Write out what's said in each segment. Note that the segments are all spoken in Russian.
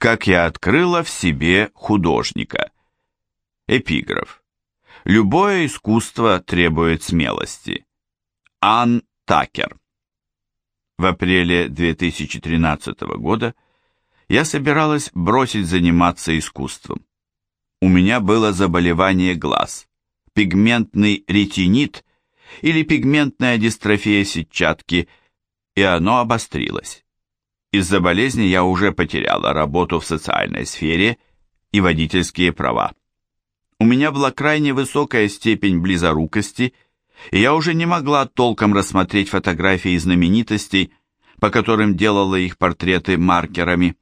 Как я открыла в себе художника. Эпиграф. Любое искусство требует смелости. Ан Такер. В апреле 2013 года я собиралась бросить заниматься искусством. У меня было заболевание глаз, пигментный ретинит или пигментная дистрофия сетчатки, и оно обострилось. Из-за болезни я уже потеряла работу в социальной сфере и водительские права. У меня была крайне высокая степень близорукости, и я уже не могла толком рассмотреть фотографии знаменитостей, по которым делала их портреты маркерами.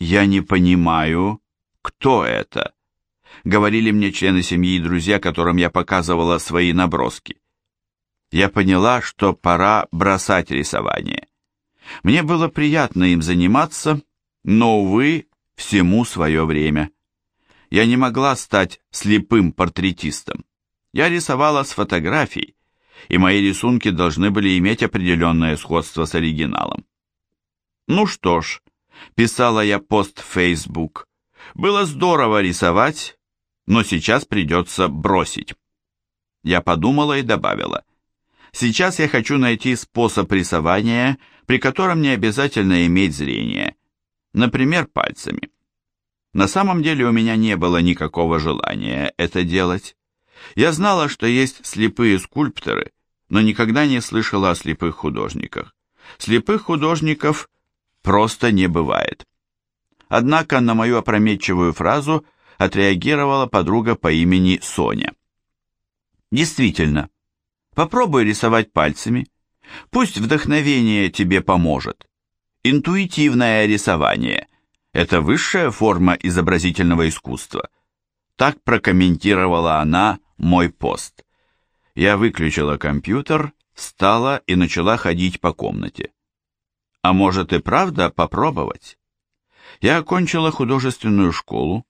«Я не понимаю, кто это?» — говорили мне члены семьи и друзья, которым я показывала свои наброски. Я поняла, что пора бросать рисование. Мне было приятно им заниматься, но, увы, всему свое время. Я не могла стать слепым портретистом. Я рисовала с фотографий, и мои рисунки должны были иметь определенное сходство с оригиналом. Ну что ж, писала я пост в Facebook. Было здорово рисовать, но сейчас придется бросить. Я подумала и добавила. Сейчас я хочу найти способ рисования, при котором не обязательно иметь зрение, например, пальцами. На самом деле у меня не было никакого желания это делать. Я знала, что есть слепые скульпторы, но никогда не слышала о слепых художниках. Слепых художников просто не бывает. Однако на мою опрометчивую фразу отреагировала подруга по имени Соня. Действительно, попробуй рисовать пальцами. Пусть вдохновение тебе поможет. Интуитивное рисование – это высшая форма изобразительного искусства. Так прокомментировала она мой пост. Я выключила компьютер, встала и начала ходить по комнате. А может и правда попробовать? Я окончила художественную школу,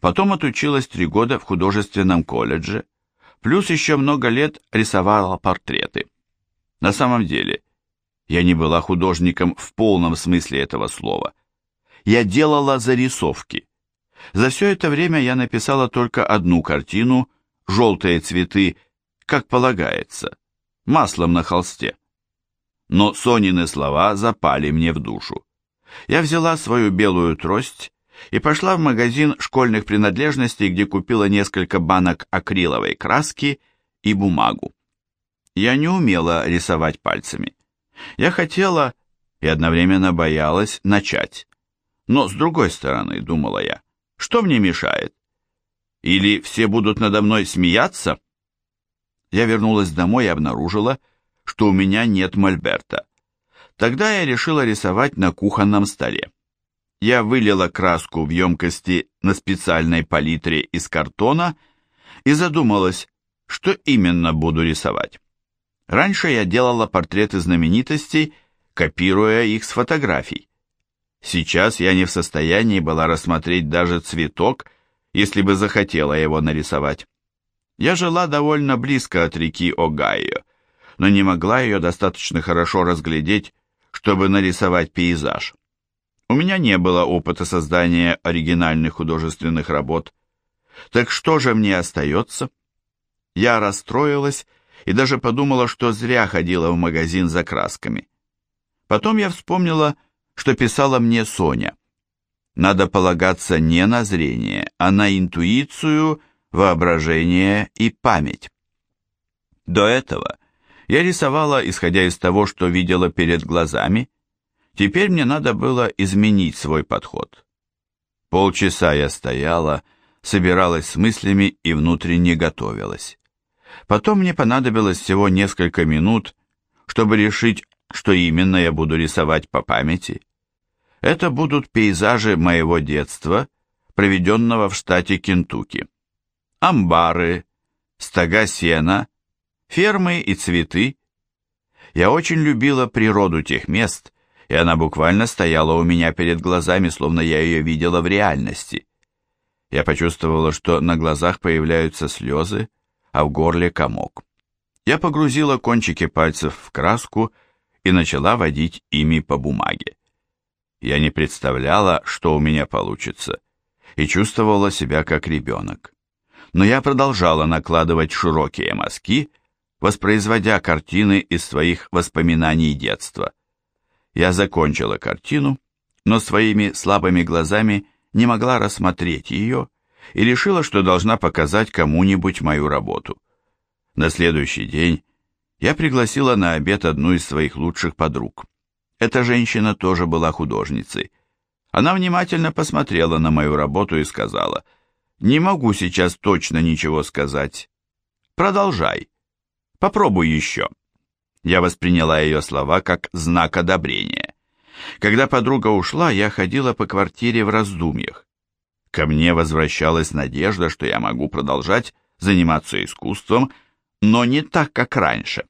потом отучилась три года в художественном колледже, плюс еще много лет рисовала портреты. На самом деле, я не была художником в полном смысле этого слова. Я делала зарисовки. За все это время я написала только одну картину «Желтые цветы», как полагается, маслом на холсте. Но Сонины слова запали мне в душу. Я взяла свою белую трость и пошла в магазин школьных принадлежностей, где купила несколько банок акриловой краски и бумагу. Я не умела рисовать пальцами. Я хотела и одновременно боялась начать. Но с другой стороны, думала я, что мне мешает? Или все будут надо мной смеяться? Я вернулась домой и обнаружила, что у меня нет мольберта. Тогда я решила рисовать на кухонном столе. Я вылила краску в емкости на специальной палитре из картона и задумалась, что именно буду рисовать. Раньше я делала портреты знаменитостей, копируя их с фотографий. Сейчас я не в состоянии была рассмотреть даже цветок, если бы захотела его нарисовать. Я жила довольно близко от реки Огайо, но не могла ее достаточно хорошо разглядеть, чтобы нарисовать пейзаж. У меня не было опыта создания оригинальных художественных работ. Так что же мне остается? Я расстроилась и даже подумала, что зря ходила в магазин за красками. Потом я вспомнила, что писала мне Соня. Надо полагаться не на зрение, а на интуицию, воображение и память. До этого я рисовала, исходя из того, что видела перед глазами. Теперь мне надо было изменить свой подход. Полчаса я стояла, собиралась с мыслями и внутренне готовилась. Потом мне понадобилось всего несколько минут, чтобы решить, что именно я буду рисовать по памяти. Это будут пейзажи моего детства, проведенного в штате Кентукки. Амбары, стога сена, фермы и цветы. Я очень любила природу тех мест, и она буквально стояла у меня перед глазами, словно я ее видела в реальности. Я почувствовала, что на глазах появляются слезы, а в горле комок. Я погрузила кончики пальцев в краску и начала водить ими по бумаге. Я не представляла, что у меня получится, и чувствовала себя как ребенок. Но я продолжала накладывать широкие мазки, воспроизводя картины из своих воспоминаний детства. Я закончила картину, но своими слабыми глазами не могла рассмотреть ее и решила, что должна показать кому-нибудь мою работу. На следующий день я пригласила на обед одну из своих лучших подруг. Эта женщина тоже была художницей. Она внимательно посмотрела на мою работу и сказала, «Не могу сейчас точно ничего сказать. Продолжай. Попробуй еще». Я восприняла ее слова как знак одобрения. Когда подруга ушла, я ходила по квартире в раздумьях. Ко мне возвращалась надежда, что я могу продолжать заниматься искусством, но не так, как раньше.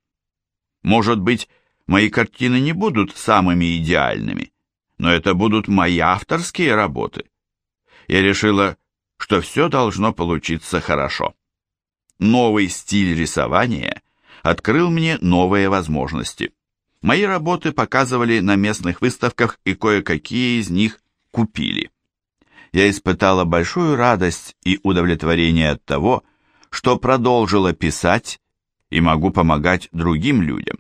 Может быть, мои картины не будут самыми идеальными, но это будут мои авторские работы. Я решила, что все должно получиться хорошо. Новый стиль рисования открыл мне новые возможности. Мои работы показывали на местных выставках и кое-какие из них купили. Я испытала большую радость и удовлетворение от того, что продолжила писать и могу помогать другим людям.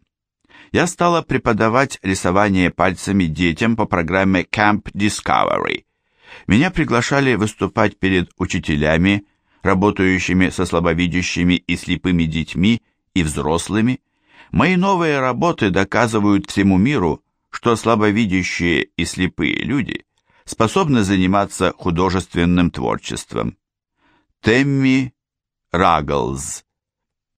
Я стала преподавать рисование пальцами детям по программе Camp Discovery. Меня приглашали выступать перед учителями, работающими со слабовидящими и слепыми детьми и взрослыми, Мои новые работы доказывают всему миру, что слабовидящие и слепые люди способны заниматься художественным творчеством. Темми Рагглз